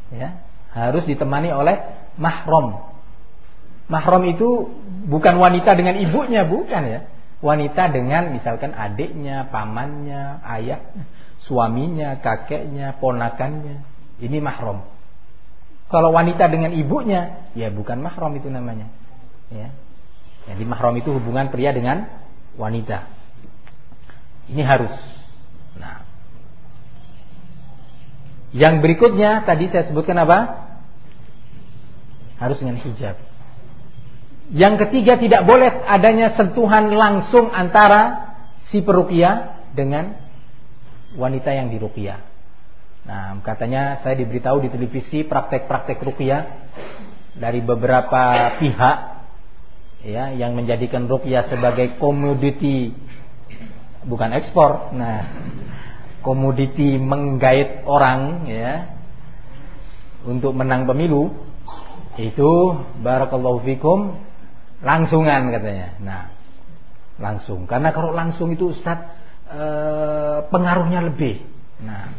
Ya, harus ditemani oleh mahram. Mahram itu bukan wanita dengan ibunya, bukan ya. Wanita dengan misalkan adiknya, pamannya, ayah, suaminya, kakeknya, ponakannya. Ini mahram. Kalau wanita dengan ibunya, ya bukan mahram itu namanya. Ya. Jadi mahram itu hubungan pria dengan wanita. Ini harus. Nah, yang berikutnya tadi saya sebutkan apa? Harus dengan hijab. Yang ketiga tidak boleh adanya sentuhan langsung antara si perukia dengan wanita yang dirukia. Nah, katanya saya diberitahu di televisi praktek-praktek rukia dari beberapa pihak ya yang menjadikan rukia sebagai komoditi bukan ekspor. Nah, komoditi menggait orang ya untuk menang pemilu itu barakallahu fikum langsungan katanya. Nah, langsung. Karena kalau langsung itu Ustaz e, pengaruhnya lebih. Nah,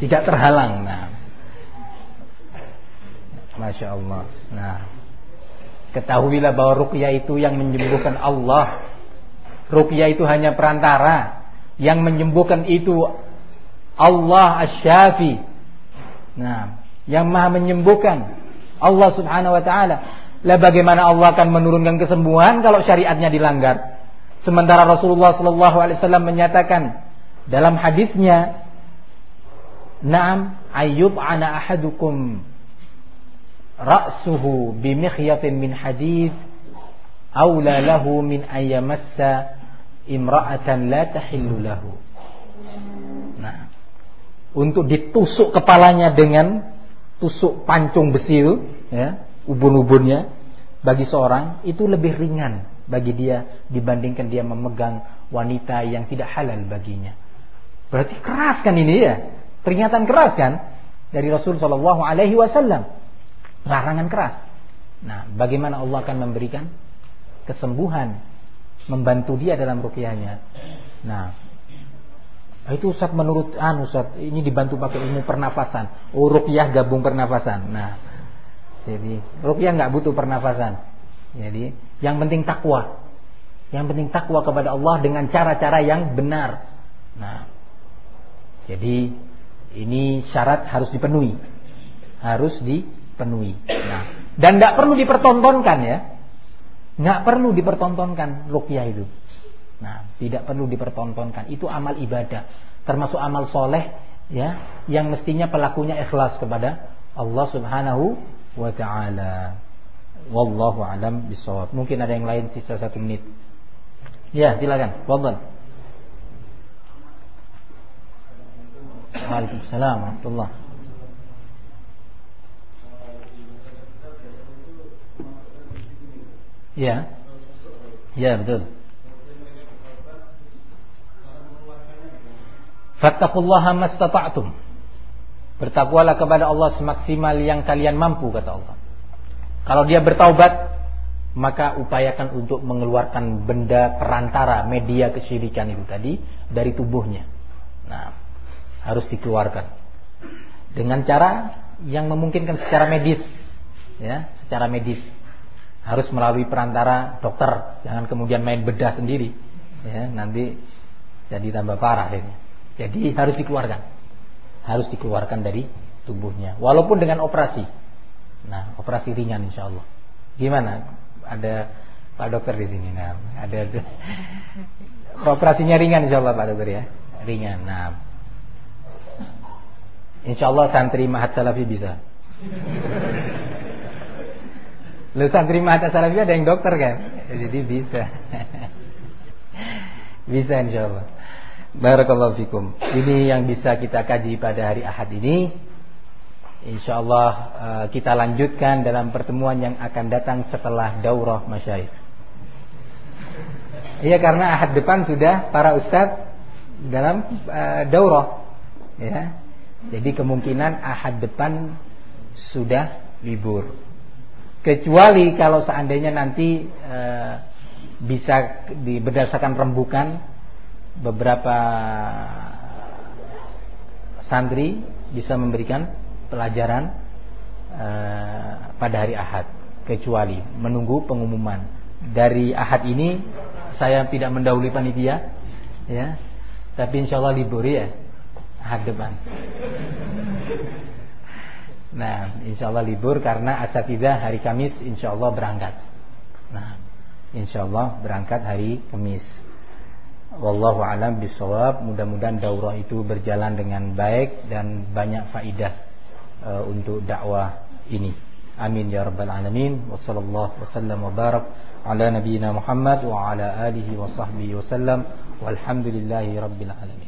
tidak terhalang. Nah, Masya Allah. Nah, ketahuilah bahwa ruqyah itu yang menyembuhkan Allah. Ruqyah itu hanya perantara. Yang menyembuhkan itu Allah Asy-Syafi. Nah, yang Maha menyembuhkan Allah Subhanahu wa taala. Lah bagaimana Allah akan menurunkan kesembuhan kalau syariatnya dilanggar? Sementara Rasulullah sallallahu alaihi wasallam menyatakan dalam hadisnya, "Na'am ayyub ana ahadukum ra'suhu bimikhyatin min hadid aula lahu min ayyamassa imra'atan la tahillu lahu." Nah, untuk ditusuk kepalanya dengan tusuk pancung besi itu, ya, ubun-ubunnya bagi seorang itu lebih ringan bagi dia dibandingkan dia memegang wanita yang tidak halal baginya. Berarti keras kan ini ya? Peringatan keras kan dari Rasul Shallallahu Alaihi Wasallam. Larangan keras. Nah, bagaimana Allah akan memberikan kesembuhan, membantu dia dalam rukyahnya. Nah, Ah, itu Ustaz menurut anu Ustaz ini dibantu pakai ilmu pernafasan. Oh gabung pernafasan. Nah. Jadi ruqyah nggak butuh pernafasan. Jadi yang penting takwa. Yang penting takwa kepada Allah dengan cara-cara yang benar. Nah. Jadi ini syarat harus dipenuhi. Harus dipenuhi. Nah, dan tidak perlu dipertontonkan ya. Nggak perlu dipertontonkan ruqyah itu. Nah, tidak perlu dipertontonkan. Itu amal ibadah, termasuk amal soleh, ya, yang mestinya pelakunya ikhlas kepada Allah Subhanahu wa Ta'ala. Wallahu alam bisawab. Mungkin ada yang lain sisa satu menit. Ya, silakan. Fadhal. Waalaikumsalam warahmatullah. Ya. Ya, betul. Fattaqullaha mastata'tum. Bertakwalah kepada Allah semaksimal yang kalian mampu kata Allah. Kalau dia bertaubat, maka upayakan untuk mengeluarkan benda perantara media kesyirikan itu tadi dari tubuhnya. Nah, harus dikeluarkan dengan cara yang memungkinkan secara medis, ya, secara medis. Harus melalui perantara dokter, jangan kemudian main bedah sendiri, ya, nanti jadi tambah parah ini. Jadi harus dikeluarkan. Harus dikeluarkan dari tubuhnya. Walaupun dengan operasi. Nah, operasi ringan insya Allah. Gimana? Ada Pak Dokter di sini. Nah, ada operasinya ringan insya Allah Pak Dokter ya. Ringan. Nah, insya Allah santri Mahat Salafi bisa. Lu santri Mahat Salafi ada yang dokter kan? Jadi bisa. bisa insya Allah. Barakallahu fikum. Ini yang bisa kita kaji pada hari Ahad ini. Insyaallah uh, kita lanjutkan dalam pertemuan yang akan datang setelah daurah masyayikh. Iya karena Ahad depan sudah para ustadz dalam uh, daurah ya. Jadi kemungkinan Ahad depan sudah libur. Kecuali kalau seandainya nanti uh, bisa di, berdasarkan rembukan beberapa santri bisa memberikan pelajaran uh, pada hari Ahad kecuali menunggu pengumuman. Dari Ahad ini saya tidak mendahului panitia ya. Tapi insya Allah libur ya Ahad depan. Nah insya Allah libur karena asatidah hari Kamis insya Allah berangkat. Nah insya Allah berangkat hari Kamis Wallahu alam bisawab. Mudah-mudahan daurah itu berjalan dengan baik dan banyak faidah uh, untuk dakwah ini. Amin ya rabbal alamin. Wassallallahu wasallam wa barak ala nabiyyina Muhammad wa ala alihi wa sahbihi wasallam. Walhamdulillahi rabbil alamin.